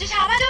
จ下ถา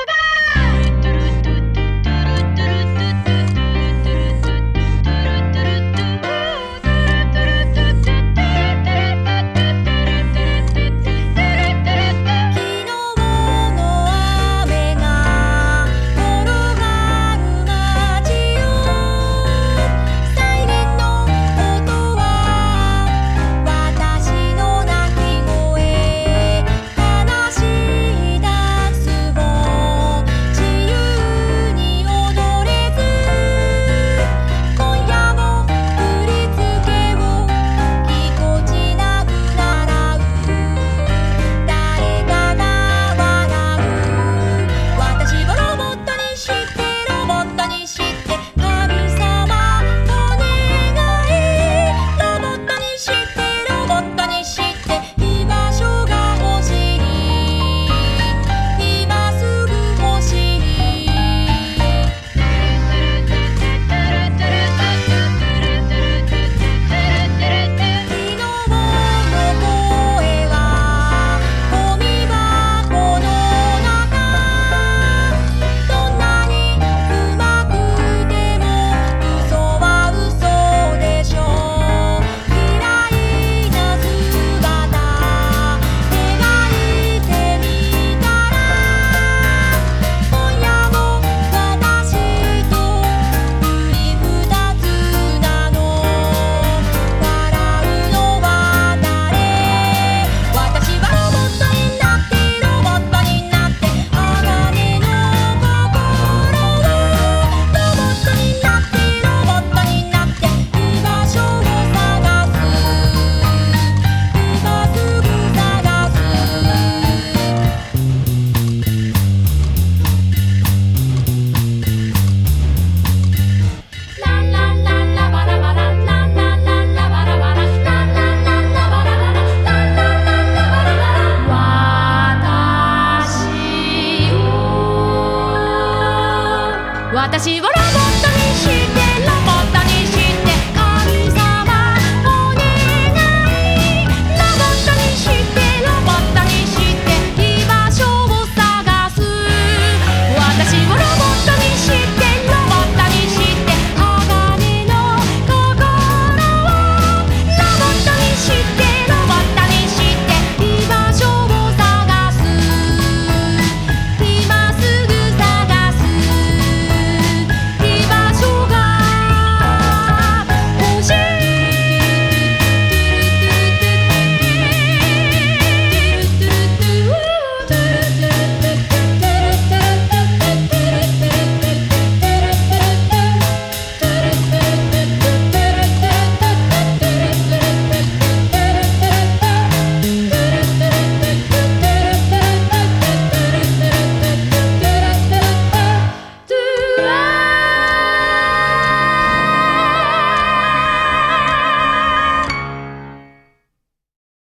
私はロボットにして